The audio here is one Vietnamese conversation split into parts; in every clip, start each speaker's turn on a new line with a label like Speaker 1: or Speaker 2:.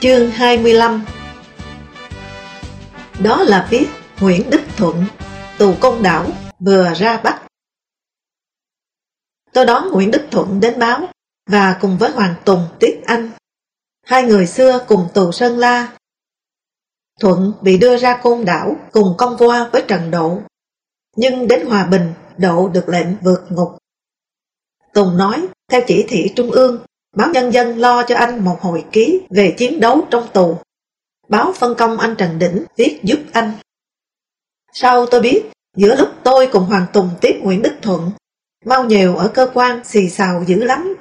Speaker 1: Chương 25 Đó là viết Nguyễn Đức Thuận, tù công đảo, vừa ra Bắc. Tôi đón Nguyễn Đức Thuận đến báo và cùng với Hoàng Tùng, Tiết Anh. Hai người xưa cùng tù Sơn La. Thuận bị đưa ra côn đảo cùng công qua với Trần Độ. Nhưng đến Hòa Bình, Độ được lệnh vượt ngục. Tùng nói, theo chỉ thị Trung ương, báo Nhân dân lo cho anh một hồi ký về chiến đấu trong tù. Báo phân công anh Trần Đỉnh viết giúp anh. Sau tôi biết, giữa lúc tôi cùng Hoàng Tùng tiếp Nguyễn Đức Thuận, mau nhiều ở cơ quan xì xào dữ lắm.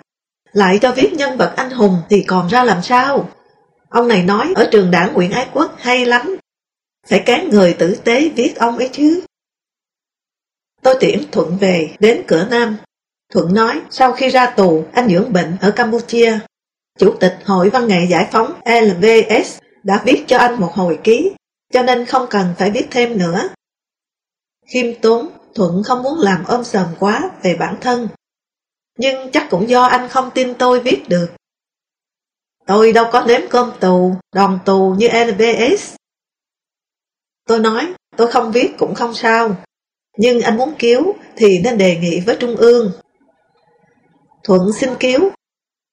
Speaker 1: Lại cho viết nhân vật anh hùng thì còn ra làm sao? Ông này nói ở trường đảng Nguyễn Ái Quốc hay lắm. Phải cán người tử tế viết ông ấy chứ. Tôi tiễn Thuận về đến cửa Nam. Thuận nói sau khi ra tù anh dưỡng bệnh ở Campuchia. Chủ tịch Hội Văn nghệ Giải phóng LVS đã viết cho anh một hồi ký, cho nên không cần phải viết thêm nữa. Khiêm tốn, Thuận không muốn làm ôm sờm quá về bản thân. Nhưng chắc cũng do anh không tin tôi viết được. Tôi đâu có nếm cơm tù, đòn tù như LVS. Tôi nói, tôi không viết cũng không sao. Nhưng anh muốn cứu thì nên đề nghị với Trung ương. Thuận xin cứu,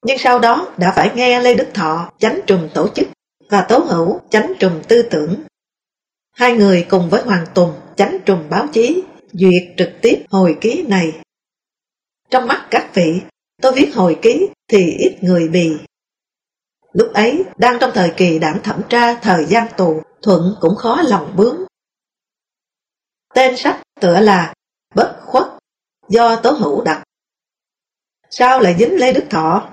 Speaker 1: nhưng sau đó đã phải nghe Lê Đức Thọ chánh trùm tổ chức và Tố Hữu chánh trùm tư tưởng. Hai người cùng với Hoàng Tùng chánh trùm báo chí duyệt trực tiếp hồi ký này. Trong mắt các vị, tôi viết hồi ký thì ít người bì. Lúc ấy, đang trong thời kỳ đảng thẩm tra thời gian tù, Thuận cũng khó lòng bướng. Tên sách tựa là Bất khuất, do Tố Hữu đặt. Sao lại dính Lê Đức Thọ?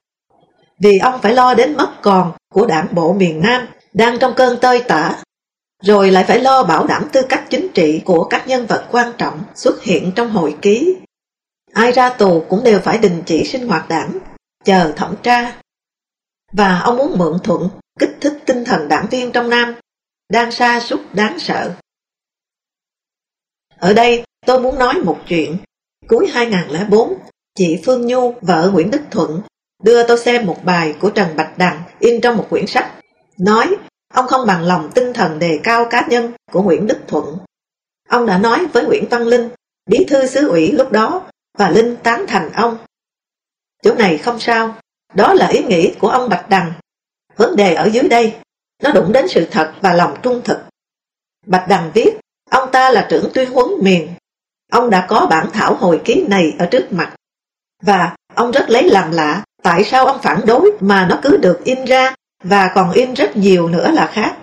Speaker 1: Vì ông phải lo đến mất còn của đảng bộ miền Nam đang trong cơn tơi tả rồi lại phải lo bảo đảm tư cách chính trị của các nhân vật quan trọng xuất hiện trong hội ký. Ai ra tù cũng đều phải đình chỉ sinh hoạt đảng, chờ thẩm tra. Và ông muốn mượn thuận, kích thích tinh thần đảng viên trong Nam, đang sa sút đáng sợ. Ở đây tôi muốn nói một chuyện. Cuối 2004, chị Phương Nhu, vợ Nguyễn Đức Thuận, đưa tôi xem một bài của Trần Bạch Đằng in trong một quyển sách, nói Ông không bằng lòng tinh thần đề cao cá nhân của Nguyễn Đức Thuận. Ông đã nói với Nguyễn Văn Linh, bí thư xứ ủy lúc đó, và Linh tán thành ông. Chỗ này không sao, đó là ý nghĩ của ông Bạch Đằng. Vấn đề ở dưới đây, nó đụng đến sự thật và lòng trung thực. Bạch Đằng viết, ông ta là trưởng tuyên huấn miền. Ông đã có bản thảo hồi ký này ở trước mặt. Và ông rất lấy làm lạ tại sao ông phản đối mà nó cứ được in ra và còn in rất nhiều nữa là khác.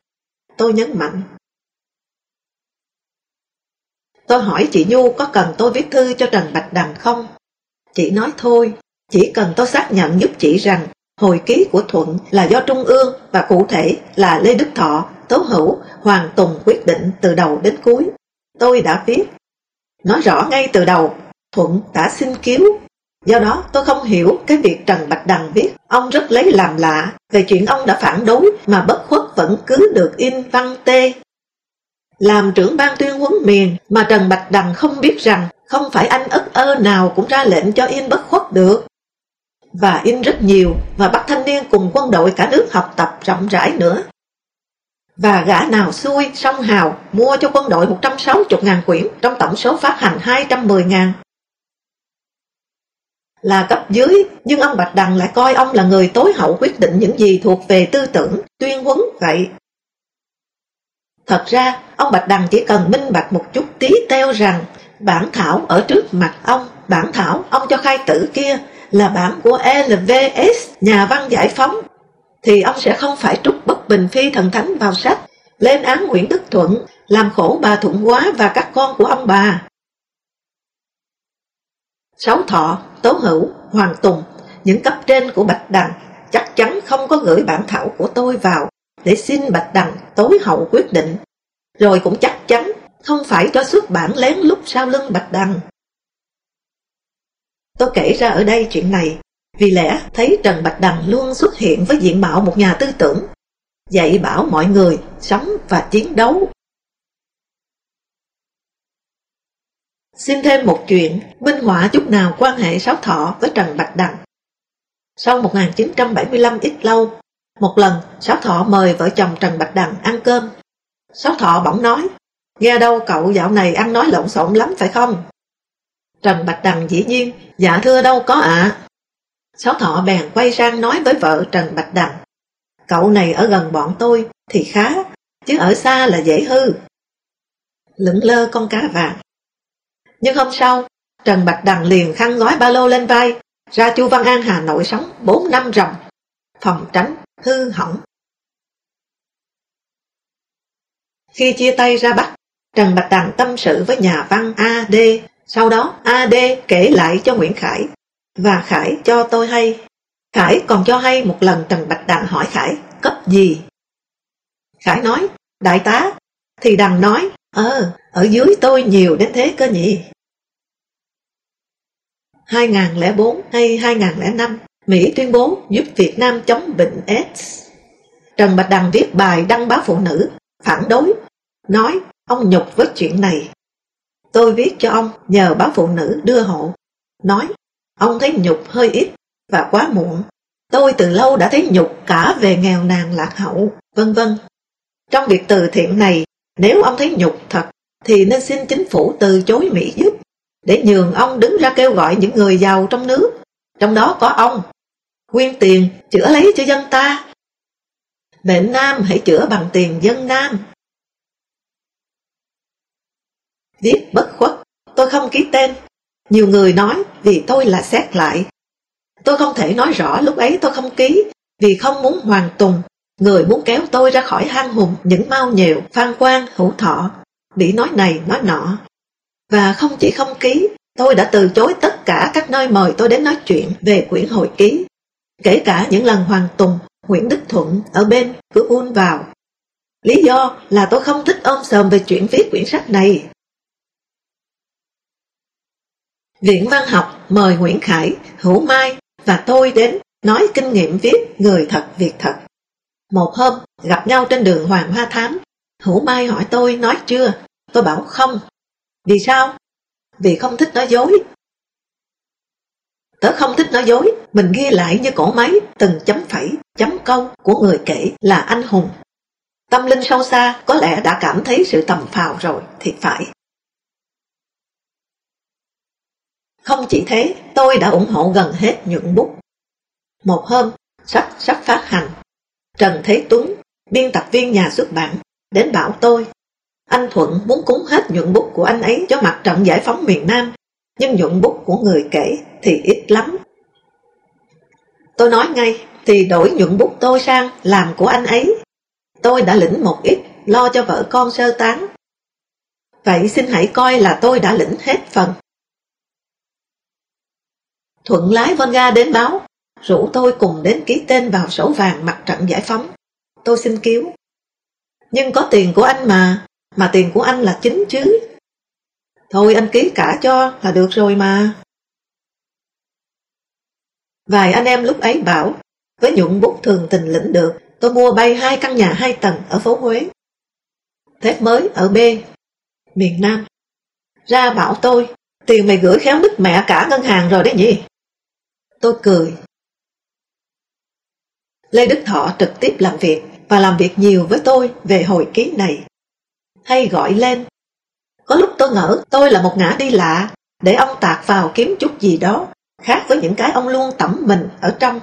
Speaker 1: Tôi nhấn mạnh. Tôi hỏi chị Nhu có cần tôi viết thư cho Trần Bạch Đằng không? Chị nói thôi, chỉ cần tôi xác nhận giúp chị rằng hồi ký của Thuận là do Trung ương và cụ thể là Lê Đức Thọ, Tố Hữu, Hoàng Tùng quyết định từ đầu đến cuối. Tôi đã viết. Nói rõ ngay từ đầu, Thuận đã xin cứu Do đó tôi không hiểu cái việc Trần Bạch Đằng viết Ông rất lấy làm lạ về chuyện ông đã phản đối mà bất khuất vẫn cứ được in văn tê. Làm trưởng ban tuyên huấn miền mà Trần Bạch Đằng không biết rằng không phải anh ất ơ nào cũng ra lệnh cho in bất khuất được. Và in rất nhiều và bắt thanh niên cùng quân đội cả nước học tập rộng rãi nữa. Và gã nào xui, song hào, mua cho quân đội 160.000 quyển trong tổng số phát hành 210.000 là cấp dưới, nhưng ông Bạch Đằng lại coi ông là người tối hậu quyết định những gì thuộc về tư tưởng, tuyên huấn vậy. Thật ra, ông Bạch Đằng chỉ cần minh bạch một chút tí teo rằng bản thảo ở trước mặt ông, bản thảo ông cho khai tử kia là bản của LVS, nhà văn giải phóng, thì ông sẽ không phải trút bất bình phi thần thánh vào sách, lên án Nguyễn Đức Thuận, làm khổ bà Thuận Quá và các con của ông bà. Sáu Thọ, Tố Hữu, Hoàng Tùng những cấp trên của Bạch Đằng chắc chắn không có gửi bản thảo của tôi vào để xin Bạch Đằng tối hậu quyết định, rồi cũng chắc chắn không phải cho xuất bản lén lúc sau lưng Bạch Đằng. Tôi kể ra ở đây chuyện này vì lẽ thấy Trần Bạch Đằng luôn xuất hiện với diện mạo một nhà tư tưởng, dạy bảo mọi người sống và chiến đấu. Xin thêm một chuyện minh họa chút nào quan hệ Sáu Thọ với Trần Bạch Đằng. Sau 1975 ít lâu, một lần Sáu Thọ mời vợ chồng Trần Bạch Đằng ăn cơm. Sáu Thọ bỗng nói, nghe đâu cậu dạo này ăn nói lộn xộn lắm phải không? Trần Bạch Đằng dĩ nhiên, dạ thưa đâu có ạ. Sáu Thọ bèn quay sang nói với vợ Trần Bạch Đằng, cậu này ở gần bọn tôi thì khá, chứ ở xa là dễ hư. Lững lơ con cá vàng. Nhưng hôm sau, Trần Bạch Đằng liền khăn gói ba lô lên vai, ra Chu Văn An Hà Nội sống 4 năm ròng, phòng tránh hư hỏng. Khi chia tay ra Bắc, Trần Bạch Đằng tâm sự với nhà văn A.D. Sau đó A.D. kể lại cho Nguyễn Khải, và Khải cho tôi hay. Khải còn cho hay một lần Trần Bạch Đằng hỏi Khải cấp gì. Khải nói, đại tá, thì Đằng nói, ờ, ở dưới tôi nhiều đến thế cơ nhỉ. 2004 hay 2005, Mỹ tuyên bố giúp Việt Nam chống bệnh AIDS. Trần Bạch Đằng viết bài đăng báo phụ nữ, phản đối, nói ông nhục với chuyện này. Tôi viết cho ông nhờ báo phụ nữ đưa hộ, nói ông thấy nhục hơi ít và quá muộn. Tôi từ lâu đã thấy nhục cả về nghèo nàn lạc hậu, vân vân. Trong việc từ thiện này, nếu ông thấy nhục thật, thì nên xin chính phủ từ chối Mỹ giúp, để nhường ông đứng ra kêu gọi những người giàu trong nước, trong đó có ông, quyên tiền chữa lấy cho dân ta. Bệnh Nam hãy chữa bằng tiền dân Nam. Viết bất khuất, tôi không ký tên. Nhiều người nói vì tôi là xét lại. Tôi không thể nói rõ lúc ấy tôi không ký, vì không muốn hoàn tùng. Người muốn kéo tôi ra khỏi hang hùng những mau nhiều phan quan, hữu thọ, bị nói này nói nọ. Và không chỉ không ký, tôi đã từ chối tất cả các nơi mời tôi đến nói chuyện về quyển hồi ký. Kể cả những lần Hoàng Tùng, Nguyễn Đức Thuận ở bên cứ un vào. Lý do là tôi không thích ôm sờm về chuyện viết quyển sách này. Viện Văn học mời Nguyễn Khải, Hữu Mai và tôi đến nói kinh nghiệm viết người thật việc thật. Một hôm gặp nhau trên đường Hoàng Hoa Thám, Hữu Mai hỏi tôi nói chưa, tôi bảo không. Vì sao? Vì không thích nói dối. Tớ không thích nói dối, mình ghi lại như cổ máy từng chấm phẩy, chấm câu của người kể là anh hùng. Tâm linh sâu xa có lẽ đã cảm thấy sự tầm phào rồi thì phải. Không chỉ thế, tôi đã ủng hộ gần hết những bút. Một hôm, sách sắp phát hành. Trần Thế Tuấn, biên tập viên nhà xuất bản, đến bảo tôi. Anh Thuận muốn cúng hết nhuận bút của anh ấy cho mặt trận giải phóng miền Nam, nhưng nhuận bút của người kể thì ít lắm. Tôi nói ngay, thì đổi nhuận bút tôi sang làm của anh ấy. Tôi đã lĩnh một ít, lo cho vợ con sơ tán. Vậy xin hãy coi là tôi đã lĩnh hết phần. Thuận lái Volga đến báo, rủ tôi cùng đến ký tên vào sổ vàng mặt trận giải phóng. Tôi xin cứu. Nhưng có tiền của anh mà, mà tiền của anh là chính chứ. Thôi anh ký cả cho là được rồi mà. Vài anh em lúc ấy bảo, với nhuận bút thường tình lĩnh được, tôi mua bay hai căn nhà hai tầng ở phố Huế. Thép mới ở B, miền Nam. Ra bảo tôi, tiền mày gửi khéo nứt mẹ cả ngân hàng rồi đấy nhỉ? Tôi cười. Lê Đức Thọ trực tiếp làm việc và làm việc nhiều với tôi về hồi ký này. Hay gọi lên. Có lúc tôi ngỡ tôi là một ngã đi lạ để ông tạc vào kiếm chút gì đó khác với những cái ông luôn tẩm mình ở trong.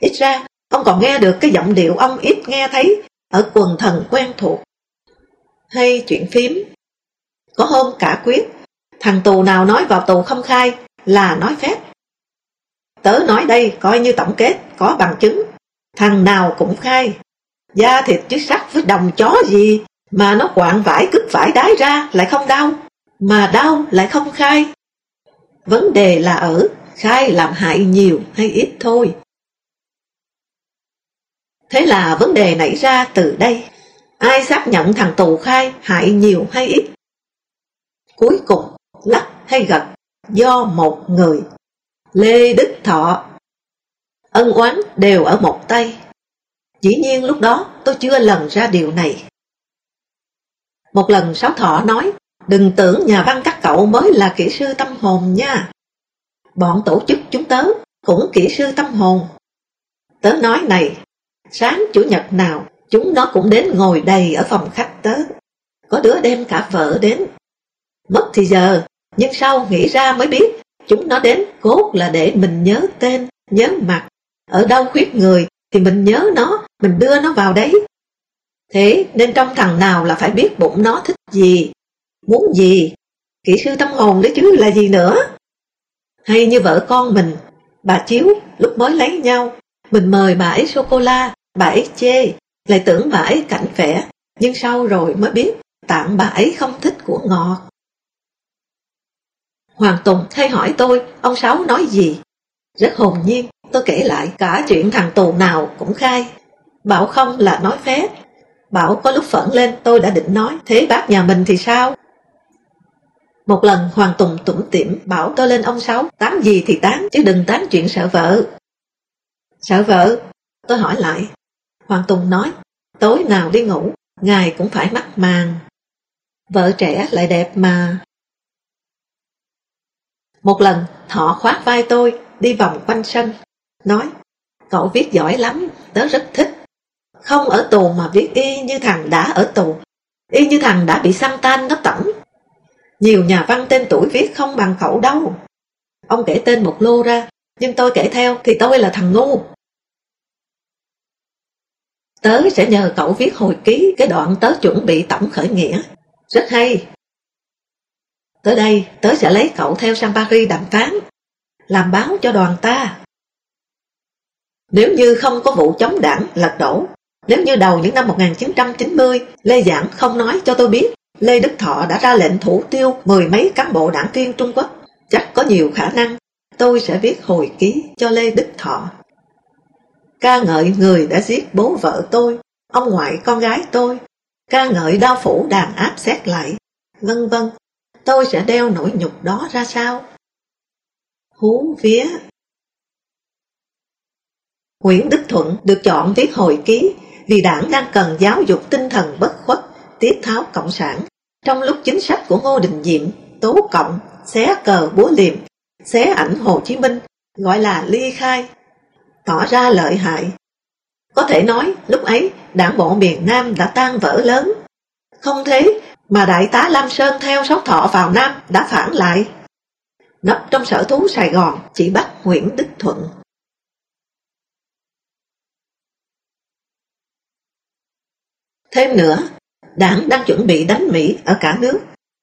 Speaker 1: Ít ra, ông còn nghe được cái giọng điệu ông ít nghe thấy ở quần thần quen thuộc. Hay chuyện phím. Có hôm cả quyết, thằng tù nào nói vào tù không khai là nói phép. Tớ nói đây coi như tổng kết, có bằng chứng. Thằng nào cũng khai. Da thịt chứ sắc với đồng chó gì mà nó quạng vải cứt vải đái ra lại không đau, mà đau lại không khai. Vấn đề là ở Khai làm hại nhiều hay ít thôi. Thế là vấn đề nảy ra từ đây. Ai xác nhận thằng tù khai hại nhiều hay ít? Cuối cùng, lắc hay gật do một người. Lê Đức Thọ Ân oán đều ở một tay. Dĩ nhiên lúc đó tôi chưa lần ra điều này. Một lần Sáu Thọ nói, đừng tưởng nhà văn các cậu mới là kỹ sư tâm hồn nha. Bọn tổ chức chúng tớ cũng kỹ sư tâm hồn. Tớ nói này, sáng chủ nhật nào chúng nó cũng đến ngồi đầy ở phòng khách tớ. Có đứa đem cả vợ đến. Mất thì giờ, nhưng sau nghĩ ra mới biết chúng nó đến cốt là để mình nhớ tên, nhớ mặt. Ở đâu khuyết người thì mình nhớ nó, mình đưa nó vào đấy. Thế nên trong thằng nào là phải biết bụng nó thích gì, muốn gì, kỹ sư tâm hồn đấy chứ là gì nữa. Hay như vợ con mình, bà Chiếu lúc mới lấy nhau, mình mời bà ấy sô-cô-la, bà ấy chê, lại tưởng bà ấy cảnh vẽ, nhưng sau rồi mới biết tạm bà ấy không thích của ngọt. Hoàng Tùng hay hỏi tôi, ông Sáu nói gì? Rất hồn nhiên, tôi kể lại cả chuyện thằng tù nào cũng khai. Bảo không là nói phép. Bảo có lúc phẫn lên tôi đã định nói, thế bác nhà mình thì sao? Một lần Hoàng Tùng tủm tỉm bảo tôi lên ông Sáu, tán gì thì tán, chứ đừng tán chuyện sợ vợ. Sợ vợ? Tôi hỏi lại. Hoàng Tùng nói, tối nào đi ngủ, ngài cũng phải mắc màng. Vợ trẻ lại đẹp mà. Một lần, Thọ khoát vai tôi, đi vòng quanh sân, nói, cậu viết giỏi lắm, tớ rất thích. Không ở tù mà viết y như thằng đã ở tù, y như thằng đã bị xăng tan nó tẩm. Nhiều nhà văn tên tuổi viết không bằng cậu đâu. Ông kể tên một lô ra, nhưng tôi kể theo thì tôi là thằng ngu. Tớ sẽ nhờ cậu viết hồi ký cái đoạn tớ chuẩn bị tổng khởi nghĩa. Rất hay. Tới đây, tớ sẽ lấy cậu theo sang Paris đàm phán, làm báo cho đoàn ta. Nếu như không có vụ chống đảng lật đổ, nếu như đầu những năm 1990, Lê Giảng không nói cho tôi biết Lê Đức Thọ đã ra lệnh thủ tiêu mười mấy cán bộ đảng viên Trung Quốc, chắc có nhiều khả năng tôi sẽ viết hồi ký cho Lê Đức Thọ. Ca ngợi người đã giết bố vợ tôi, ông ngoại con gái tôi, ca ngợi đao phủ đàn áp xét lại, vân vân tôi sẽ đeo nỗi nhục đó ra sao? Hú vía! Nguyễn Đức Thuận được chọn viết hồi ký vì đảng đang cần giáo dục tinh thần bất khuất, tiết tháo cộng sản. Trong lúc chính sách của Ngô Đình Diệm, tố cộng, xé cờ búa liềm, xé ảnh Hồ Chí Minh, gọi là ly khai, tỏ ra lợi hại. Có thể nói lúc ấy đảng bộ miền Nam đã tan vỡ lớn. Không thế mà đại tá Lam Sơn theo sóc thọ vào Nam đã phản lại. Nấp trong sở thú Sài Gòn chỉ bắt Nguyễn Đức Thuận. Thêm nữa, đảng đang chuẩn bị đánh Mỹ ở cả nước,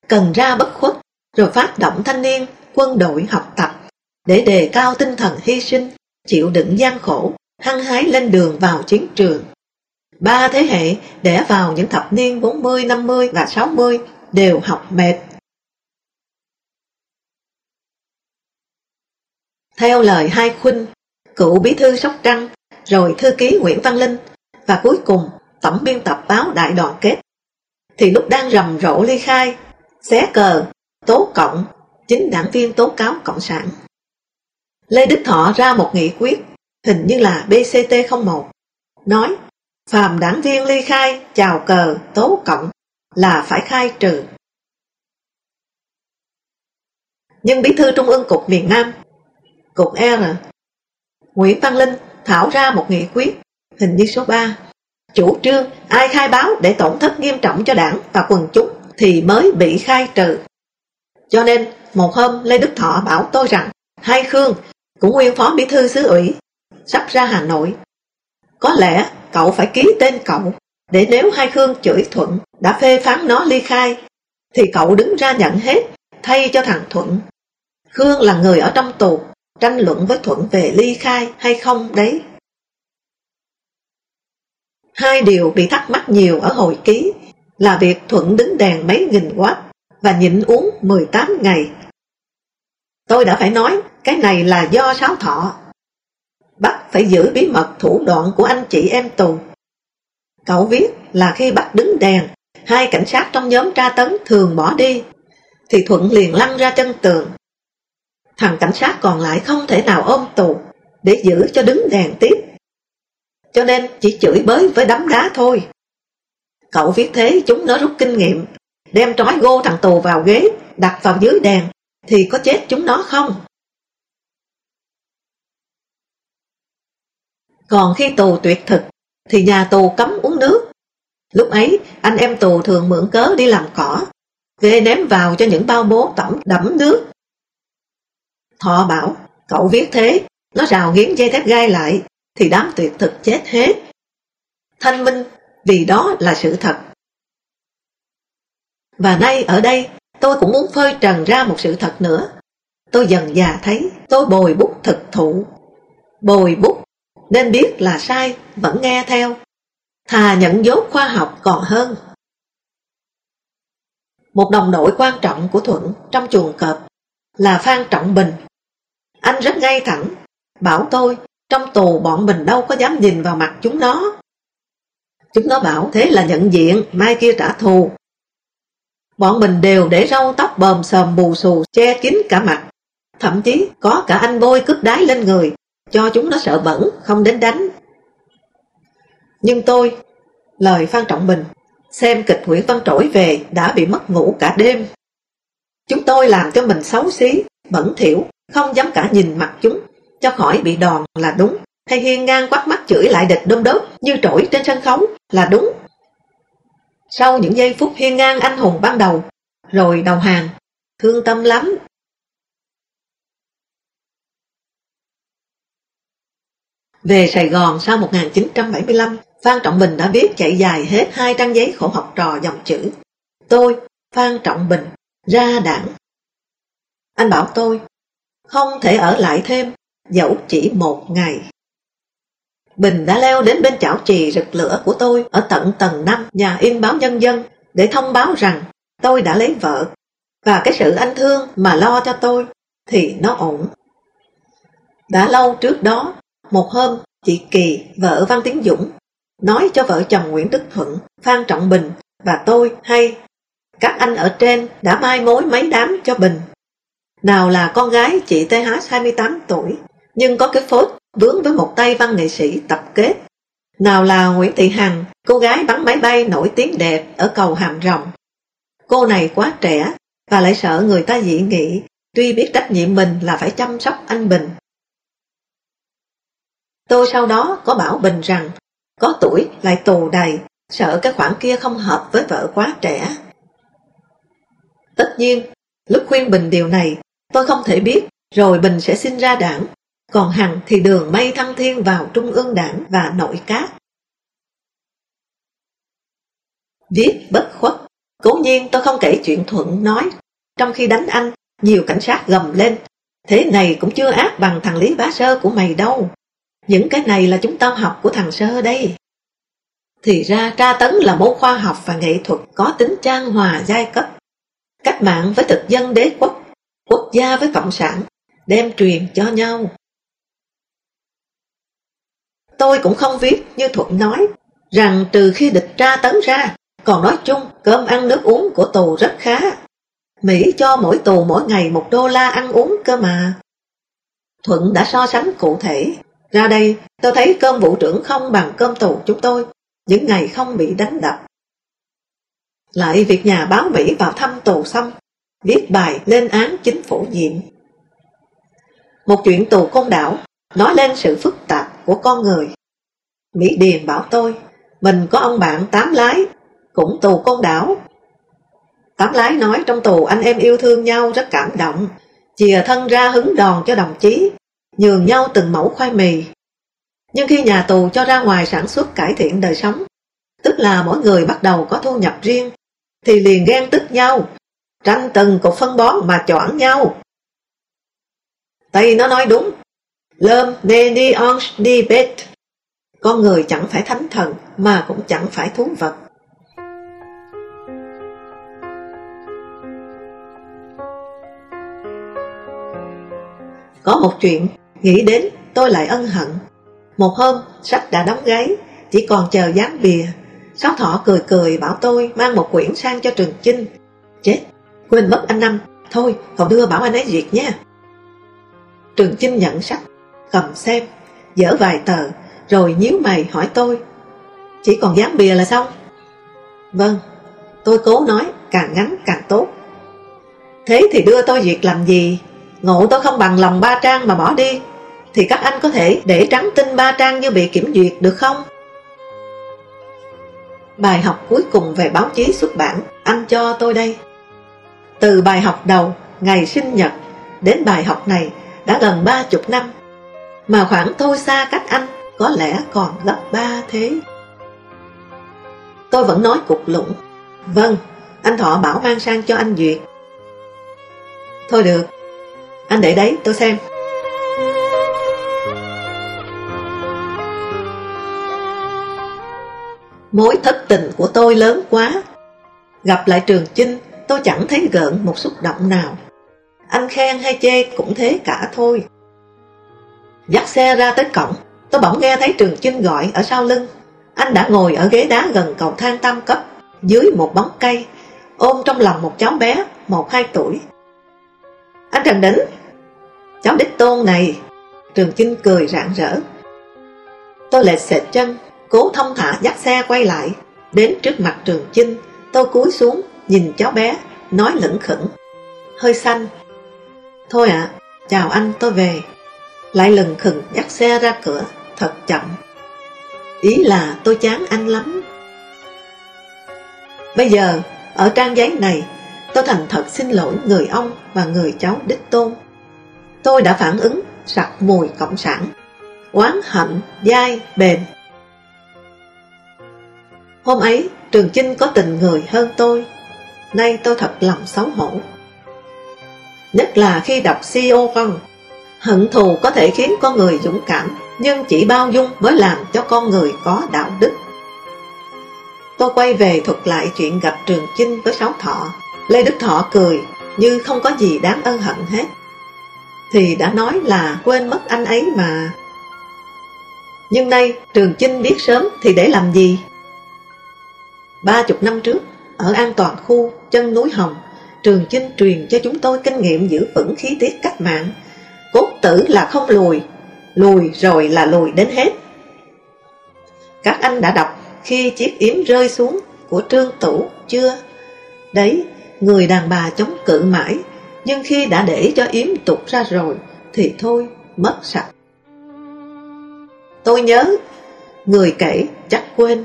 Speaker 1: cần ra bất khuất, rồi phát động thanh niên, quân đội học tập, để đề cao tinh thần hy sinh, chịu đựng gian khổ, hăng hái lên đường vào chiến trường. Ba thế hệ đẻ vào những thập niên 40, 50 và 60 đều học mệt. Theo lời hai khuynh, cựu bí thư Sóc Trăng, rồi thư ký Nguyễn Văn Linh và cuối cùng tổng biên tập báo Đại đoàn kết, thì lúc đang rầm rộ ly khai, xé cờ, tố cộng, chính đảng viên tố cáo Cộng sản. Lê Đức Thọ ra một nghị quyết, hình như là BCT01, nói Phàm đảng viên ly khai, chào cờ, tố cộng là phải khai trừ. Nhưng bí thư Trung ương Cục miền Nam, Cục R, Nguyễn Văn Linh thảo ra một nghị quyết, hình như số 3, chủ trương ai khai báo để tổn thất nghiêm trọng cho đảng và quần chúng thì mới bị khai trừ. Cho nên, một hôm Lê Đức Thọ bảo tôi rằng, hai Khương, cũng nguyên phó bí thư xứ ủy, sắp ra Hà Nội. Có lẽ cậu phải ký tên cậu, để nếu hai Khương chửi Thuận đã phê phán nó ly khai, thì cậu đứng ra nhận hết, thay cho thằng Thuận. Khương là người ở trong tù, tranh luận với Thuận về ly khai hay không đấy. Hai điều bị thắc mắc nhiều ở hồi ký là việc Thuận đứng đèn mấy nghìn watt và nhịn uống 18 ngày. Tôi đã phải nói cái này là do sáo thọ. Bắt phải giữ bí mật thủ đoạn của anh chị em tù. Cậu viết là khi bắt đứng đèn, hai cảnh sát trong nhóm tra tấn thường bỏ đi, thì Thuận liền lăn ra chân tường. Thằng cảnh sát còn lại không thể nào ôm tù để giữ cho đứng đèn tiếp. Cho nên chỉ chửi bới với đấm đá thôi. Cậu viết thế chúng nó rút kinh nghiệm, đem trói gô thằng tù vào ghế, đặt vào dưới đèn, thì có chết chúng nó không? Còn khi tù tuyệt thực, thì nhà tù cấm uống nước. Lúc ấy, anh em tù thường mượn cớ đi làm cỏ, ghê ném vào cho những bao bố tẩm đẫm nước. Thọ bảo, cậu viết thế, nó rào nghiến dây thép gai lại, thì đám tuyệt thực chết hết. Thanh minh, vì đó là sự thật. Và nay ở đây, tôi cũng muốn phơi trần ra một sự thật nữa. Tôi dần già thấy tôi bồi bút thực thụ. Bồi bút, nên biết là sai, vẫn nghe theo. Thà nhận dốt khoa học còn hơn. Một đồng đội quan trọng của Thuận trong chuồng cọp là Phan Trọng Bình. Anh rất ngay thẳng, bảo tôi trong tù bọn mình đâu có dám nhìn vào mặt chúng nó. Chúng nó bảo thế là nhận diện, mai kia trả thù. Bọn mình đều để râu tóc bờm sờm bù xù che kín cả mặt. Thậm chí có cả anh bôi cướp đái lên người, cho chúng nó sợ bẩn, không đến đánh. Nhưng tôi, lời Phan Trọng Bình, xem kịch Nguyễn Văn Trỗi về đã bị mất ngủ cả đêm. Chúng tôi làm cho mình xấu xí, bẩn thỉu, không dám cả nhìn mặt chúng, cho khỏi bị đòn là đúng. Hay hiên ngang quát mắt chửi lại địch đôm đốp như trỗi trên sân khấu là đúng. Sau những giây phút hiên ngang anh hùng ban đầu, rồi đầu hàng, thương tâm lắm. Về Sài Gòn sau 1975, Phan Trọng Bình đã viết chạy dài hết hai trang giấy khổ học trò dòng chữ. Tôi, Phan Trọng Bình, ra đảng. Anh bảo tôi, không thể ở lại thêm, dẫu chỉ một ngày. Bình đã leo đến bên chảo trì rực lửa của tôi ở tận tầng 5 nhà in báo nhân dân để thông báo rằng tôi đã lấy vợ và cái sự anh thương mà lo cho tôi thì nó ổn. Đã lâu trước đó, một hôm chị Kỳ, vợ Văn Tiến Dũng, nói cho vợ chồng Nguyễn Đức Thuận, Phan Trọng Bình và tôi hay các anh ở trên đã mai mối mấy đám cho Bình. Nào là con gái chị TH 28 tuổi, nhưng có cái phốt vướng với một tay văn nghệ sĩ tập kết. Nào là Nguyễn Thị Hằng, cô gái bắn máy bay nổi tiếng đẹp ở cầu Hàm Rồng. Cô này quá trẻ và lại sợ người ta dị nghị, tuy biết trách nhiệm mình là phải chăm sóc anh Bình. Tôi sau đó có bảo Bình rằng, có tuổi lại tù đầy, sợ cái khoản kia không hợp với vợ quá trẻ. Tất nhiên, lúc khuyên Bình điều này, tôi không thể biết rồi Bình sẽ sinh ra đảng còn Hằng thì đường mây thăng thiên vào trung ương đảng và nội các. Viết bất khuất, cố nhiên tôi không kể chuyện Thuận nói, trong khi đánh anh, nhiều cảnh sát gầm lên, thế này cũng chưa ác bằng thằng Lý Bá Sơ của mày đâu, những cái này là chúng tao học của thằng Sơ đây. Thì ra tra tấn là môn khoa học và nghệ thuật có tính trang hòa giai cấp. Cách mạng với thực dân đế quốc, quốc gia với cộng sản, đem truyền cho nhau. Tôi cũng không viết như Thuận nói, rằng trừ khi địch tra tấn ra, còn nói chung cơm ăn nước uống của tù rất khá. Mỹ cho mỗi tù mỗi ngày một đô la ăn uống cơ mà. Thuận đã so sánh cụ thể. Ra đây tôi thấy cơm vụ trưởng không bằng cơm tù chúng tôi, những ngày không bị đánh đập. Lại việc nhà báo Mỹ vào thăm tù xong, viết bài lên án chính phủ nhiệm. Một chuyện tù côn đảo nói lên sự phức tạp của con người. Mỹ Điền bảo tôi, mình có ông bạn tám lái, cũng tù con đảo. Tám lái nói trong tù anh em yêu thương nhau rất cảm động, chìa thân ra hứng đòn cho đồng chí, nhường nhau từng mẫu khoai mì. Nhưng khi nhà tù cho ra ngoài sản xuất cải thiện đời sống, tức là mỗi người bắt đầu có thu nhập riêng, thì liền ghen tức nhau, tranh từng cục phân bón mà choảng nhau. Tây nó nói đúng, L'homme n'est ni ange ni bête. Con người chẳng phải thánh thần mà cũng chẳng phải thú vật. Có một chuyện, nghĩ đến tôi lại ân hận. Một hôm, sách đã đóng gáy, chỉ còn chờ dán bìa. Sáu thọ cười cười bảo tôi mang một quyển sang cho Trường Chinh. Chết, quên mất anh Năm, thôi cậu đưa bảo anh ấy duyệt nha. Trường Chinh nhận sách, cầm xem, dở vài tờ, rồi nhíu mày hỏi tôi. Chỉ còn dán bìa là xong. Vâng, tôi cố nói càng ngắn càng tốt. Thế thì đưa tôi duyệt làm gì? Ngộ tôi không bằng lòng ba trang mà bỏ đi Thì các anh có thể để trắng tinh ba trang như bị kiểm duyệt được không? Bài học cuối cùng về báo chí xuất bản Anh cho tôi đây Từ bài học đầu Ngày sinh nhật Đến bài học này đã gần ba chục năm mà khoảng tôi xa cách anh Có lẽ còn gấp ba thế. Tôi vẫn nói cục lũng. Vâng, anh Thọ bảo mang sang cho anh Duyệt. Thôi được, anh để đấy tôi xem. Mối thất tình của tôi lớn quá. Gặp lại Trường Chinh Tôi chẳng thấy gợn một xúc động nào. Anh khen hay chê cũng thế cả thôi. Dắt xe ra tới cổng. Tôi bỗng nghe thấy Trường Chinh gọi ở sau lưng. Anh đã ngồi ở ghế đá gần cầu thang tam cấp Dưới một bóng cây Ôm trong lòng một cháu bé Một hai tuổi. Anh Trần Đỉnh Cháu đích tôn này. Trường Chinh cười rạng rỡ. Tôi lệch sệt chân Cố thông thả dắt xe quay lại. Đến trước mặt Trường Chinh Tôi cúi xuống nhìn cháu bé Nói lững khẩn Hơi xanh. Thôi ạ, chào anh tôi về. Lại lần khừng dắt xe ra cửa Thật chậm. Ý là tôi chán anh lắm. Bây giờ Ở trang giấy này Tôi thành thật xin lỗi người ông Và người cháu đích tôn. Tôi đã phản ứng sặc mùi cộng sản Oán hận, dai, bền. Hôm ấy Trường Chinh có tình người hơn tôi. Nay tôi thật lòng xấu hổ. Nhất là khi đọc CEO con Hận thù có thể khiến con người dũng cảm Nhưng chỉ bao dung mới làm cho con người có đạo đức Tôi quay về thuật lại chuyện gặp Trường Chinh với Sáu Thọ Lê Đức Thọ cười như không có gì đáng ân hận hết thì đã nói là quên mất anh ấy mà. Nhưng nay Trường Chinh biết sớm thì để làm gì? Ba chục năm trước, ở an toàn khu chân núi Hồng, Trường Chinh truyền cho chúng tôi kinh nghiệm giữ vững khí tiết cách mạng. Cốt tử là không lùi, lùi rồi là lùi đến hết. Các anh đã đọc khi chiếc yếm rơi xuống của Trương Tủ chưa? Đấy, người đàn bà chống cự mãi nhưng khi đã để cho yếm tục ra rồi Thì thôi mất sạch Tôi nhớ Người kể chắc quên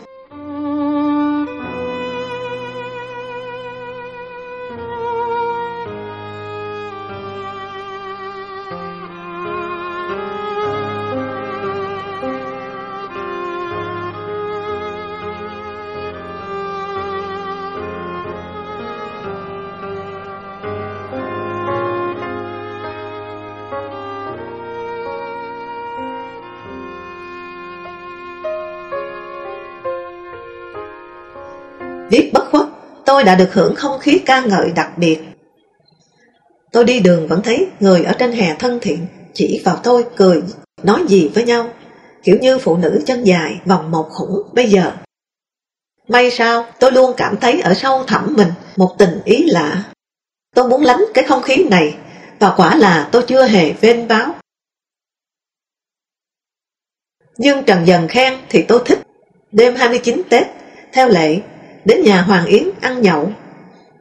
Speaker 1: tiết bất khuất, tôi đã được hưởng không khí ca ngợi đặc biệt. Tôi đi đường vẫn thấy người ở trên hè thân thiện, chỉ vào tôi cười, nói gì với nhau, kiểu như phụ nữ chân dài vòng một khủng bây giờ. May sao, tôi luôn cảm thấy ở sâu thẳm mình một tình ý lạ. Tôi muốn lánh cái không khí này, và quả là tôi chưa hề vên báo. Nhưng Trần Dần khen thì tôi thích. Đêm 29 Tết, theo lệ, đến nhà Hoàng Yến ăn nhậu.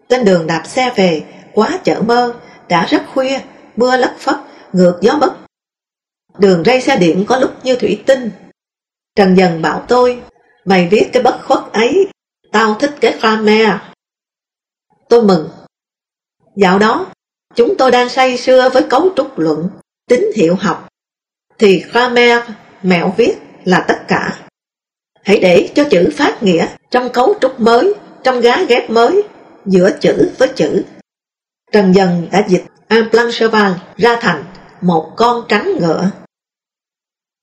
Speaker 1: Trên đường đạp xe về, quá chợ mơ, đã rất khuya, mưa lất phất, ngược gió bất. Đường ray xe điện có lúc như thủy tinh. Trần Dần bảo tôi, mày viết cái bất khuất ấy, tao thích cái Kramer. Tôi mừng. Dạo đó, chúng tôi đang say sưa với cấu trúc luận, tín hiệu học, thì Kramer mẹo viết là tất cả. Hãy để cho chữ phát nghĩa trong cấu trúc mới, trong gá ghép mới, giữa chữ với chữ. Trần Dần đã dịch Un ra thành một con trắng ngựa.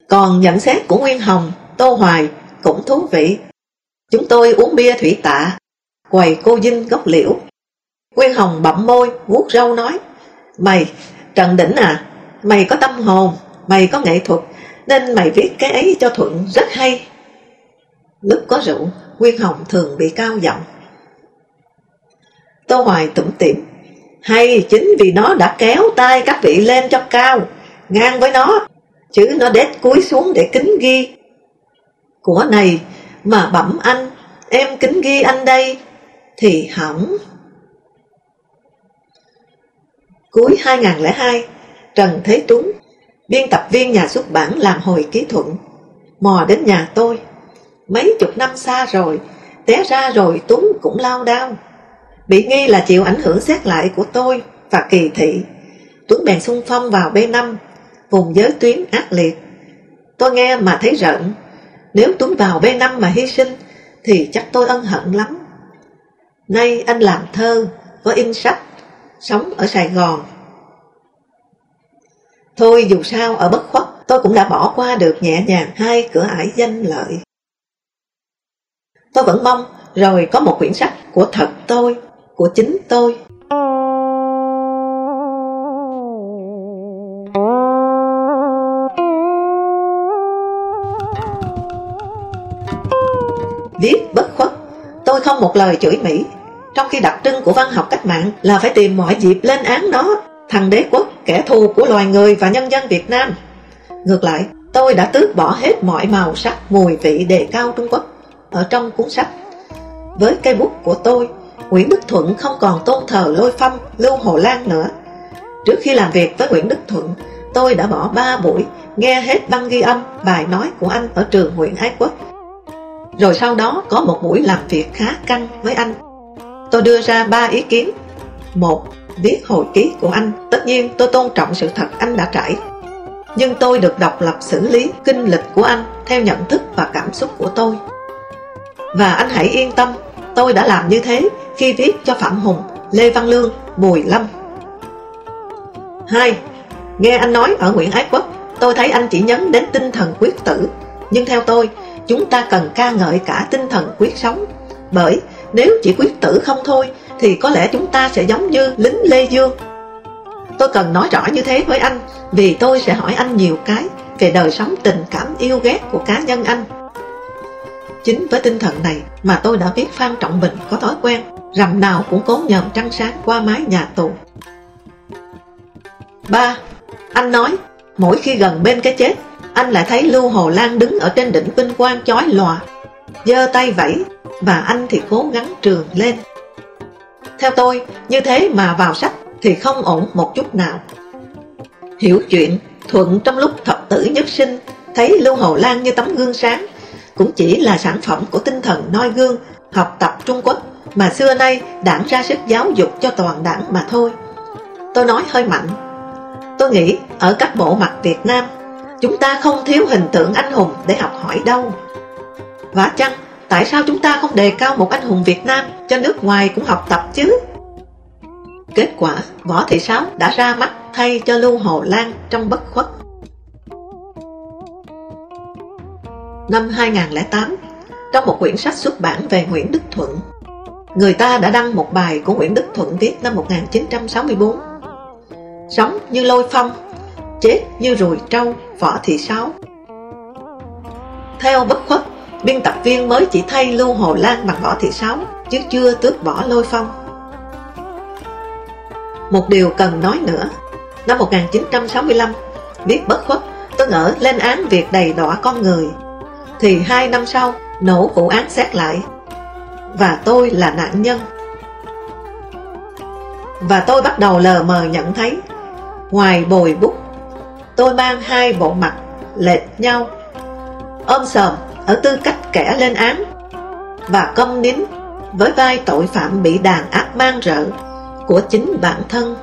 Speaker 1: Còn nhận xét của Nguyên Hồng, Tô Hoài cũng thú vị. Chúng tôi uống bia thủy tạ, quầy cô dinh gốc liễu. Nguyên Hồng bậm môi, vuốt râu nói, Mày, Trần Đỉnh à, mày có tâm hồn, mày có nghệ thuật, nên mày viết cái ấy cho Thuận rất hay. Lúc có rượu, Nguyên Hồng thường bị cao giọng. Tô Hoài tủm tỉm, hay chính vì nó đã kéo tay các vị lên cho cao, ngang với nó, chứ nó đét cúi xuống để kính ghi. Của này mà bẩm anh, em kính ghi anh đây, thì hỏng. Cuối 2002, Trần Thế Tuấn, biên tập viên nhà xuất bản làm hồi ký thuận, mò đến nhà tôi. Mấy chục năm xa rồi, té ra rồi Tuấn cũng lao đao. Bị nghi là chịu ảnh hưởng xét lại của tôi và kỳ thị. Tuấn bèn xung phong vào B5, vùng giới tuyến ác liệt. Tôi nghe mà thấy rợn, nếu Tuấn vào B5 mà hy sinh thì chắc tôi ân hận lắm. Nay anh làm thơ, có in sách, sống ở Sài Gòn. Thôi dù sao ở bất khuất tôi cũng đã bỏ qua được nhẹ nhàng hai cửa ải danh lợi. Tôi vẫn mong rồi có một quyển sách của thật tôi, của chính tôi. Viết bất khuất, tôi không một lời chửi Mỹ, trong khi đặc trưng của văn học cách mạng là phải tìm mọi dịp lên án nó, thằng đế quốc, kẻ thù của loài người và nhân dân Việt Nam. Ngược lại, tôi đã tước bỏ hết mọi màu sắc, mùi vị đề cao Trung Quốc ở trong cuốn sách. Với cây bút của tôi, Nguyễn Đức Thuận không còn tôn thờ Lôi Phong, Lưu Hồ Lan nữa. Trước khi làm việc với Nguyễn Đức Thuận, tôi đã bỏ 3 buổi nghe hết băng ghi âm bài nói của anh ở trường huyện Ái Quốc. Rồi sau đó có một buổi làm việc khá căng với anh. Tôi đưa ra ba ý kiến. Một, viết hồi ký của anh. Tất nhiên tôi tôn trọng sự thật anh đã trải. Nhưng tôi được độc lập xử lý kinh lịch của anh theo nhận thức và cảm xúc của tôi. Và anh hãy yên tâm, tôi đã làm như thế khi viết cho Phạm Hùng, Lê Văn Lương, Bùi Lâm. 2. Nghe anh nói ở Nguyễn Ái Quốc, tôi thấy anh chỉ nhấn đến tinh thần quyết tử. Nhưng theo tôi, chúng ta cần ca ngợi cả tinh thần quyết sống. Bởi nếu chỉ quyết tử không thôi, thì có lẽ chúng ta sẽ giống như lính Lê Dương. Tôi cần nói rõ như thế với anh, vì tôi sẽ hỏi anh nhiều cái về đời sống tình cảm yêu ghét của cá nhân anh. Chính với tinh thần này mà tôi đã viết Phan Trọng Bình có thói quen, rằm nào cũng cố nhòm trăng sáng qua mái nhà tù. 3. Anh nói, mỗi khi gần bên cái chết, anh lại thấy Lưu Hồ Lan đứng ở trên đỉnh vinh quang chói lòa, giơ tay vẫy, và anh thì cố gắng trường lên. Theo tôi, như thế mà vào sách thì không ổn một chút nào. Hiểu chuyện, Thuận trong lúc thập tử nhất sinh, thấy Lưu Hồ Lan như tấm gương sáng, cũng chỉ là sản phẩm của tinh thần noi gương, học tập Trung Quốc mà xưa nay đảng ra sức giáo dục cho toàn đảng mà thôi. Tôi nói hơi mạnh. Tôi nghĩ ở các bộ mặt Việt Nam, chúng ta không thiếu hình tượng anh hùng để học hỏi đâu. Và chăng, tại sao chúng ta không đề cao một anh hùng Việt Nam cho nước ngoài cũng học tập chứ? Kết quả, Võ Thị Sáu đã ra mắt thay cho Lưu Hồ Lan trong bất khuất. Năm 2008, trong một quyển sách xuất bản về Nguyễn Đức Thuận, người ta đã đăng một bài của Nguyễn Đức Thuận viết năm 1964. Sống như lôi phong, chết như rùi trâu, Võ Thị Sáu. Theo bất khuất, biên tập viên mới chỉ thay Lưu Hồ Lan bằng Võ Thị Sáu, chứ chưa tước bỏ lôi phong. Một điều cần nói nữa, năm 1965, viết bất khuất, tôi ngỡ lên án việc đầy đọa con người thì hai năm sau, nổ vụ án xét lại. Và tôi là nạn nhân. Và tôi bắt đầu lờ mờ nhận thấy, ngoài bồi bút, tôi mang hai bộ mặt lệch nhau, ôm sờm ở tư cách kẻ lên án và câm nín với vai tội phạm bị đàn áp mang rợ của chính bản thân.